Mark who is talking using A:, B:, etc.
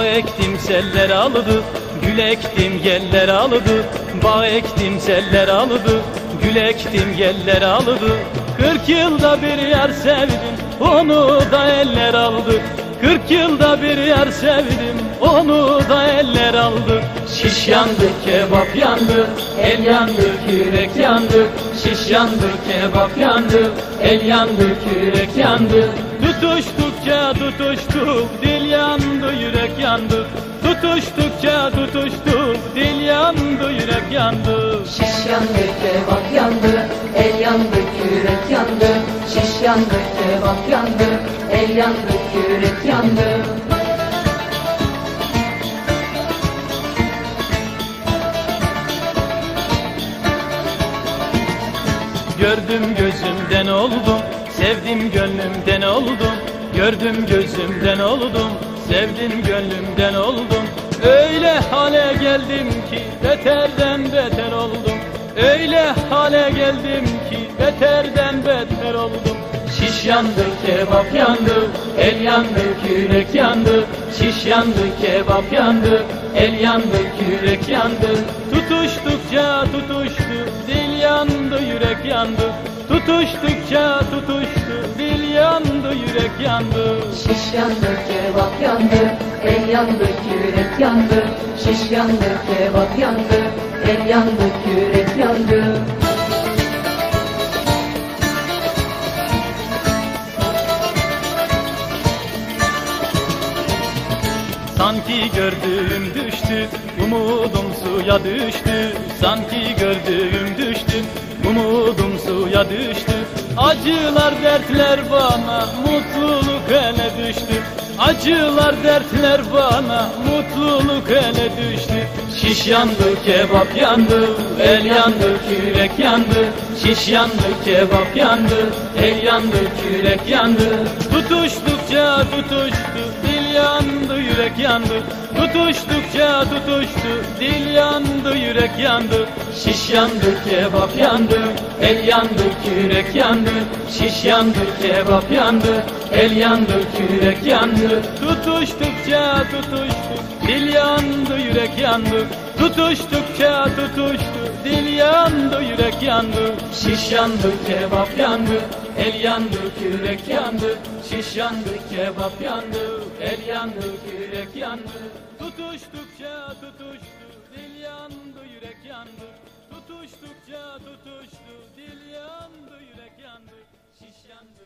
A: ektim seller aldı Gül ektim yeller aldı Bağ ektim seller aldı Gül ektim yeller aldı Kırk yılda bir yer sevdim Onu da eller aldı. Kırk yılda bir yer sevdim Onu da eller aldı. Şiş yandı kebap yandı El yandı kürek yandı. Şiş yandı kebap yandı El yandı kürek yandı Tutuştukça tutuştuk Dil yandı yürek yandı Tutuştukça tutuştuk Dil yandı yürek yandı
B: Şiş yandı, kebap yandı, el yandı, kürek yandı. Şiş yandı, kebap yandı, el yandı, kürek yandı.
A: Gördüm gözümden oldum Sevdim gönlümden oldum Gördüm gözümden oldum Sevdim gönlümden oldum. Öyle hale geldim ki Beterden beter oldum. Öyle hale geldim ki Beterden beter oldum. Şiş yandı kebap yandı El yandı kürek yandı. Şiş yandı kebap yandı El yandı kürek yandı. Tutuştukça tutuştu yandı yürek yandı. Tutuştukça tutuştu. Dil yandı yürek yandı.
B: Şiş yandı, kebap yandı, el yandı, kürek yandı. Şiş yandı, kebap yandı, el yandı, kürek yandı.
A: Sanki gördüğüm düştü Umudum suya düştü. Sanki gördüğüm düştü Umudum suya düştü. Acılar dertler bana Mutluluk ele düştü. Acılar dertler bana Mutluluk ele düştü. Şiş yandı kebap yandı El yandı kürek yandı. Şiş yandı kebap yandı El yandı kürek yandı. Tutuştukça tutuştu yürek yandı. Tutuştukça tutuştu. Dil yandı yürek yandı. Şiş yandı kebap yandı. El yandı kürek yandı. Şiş yandı kebap yandı. El yandı kürek yandı. Tutuştukça tutuştu. Dil yandı yürek yandı. Tutuştukça tutuştu. Dil yandı yürek yandı. Şiş yandı kebap yandı. El yandı kürek yandı. Şiş yandı kebap yandı. El yandı kürek yandı. Tutuştukça tutuştu. Dil yandı yürek yandı. Tutuştukça tutuştu. Dil yandı yürek yandı. Şiş yandı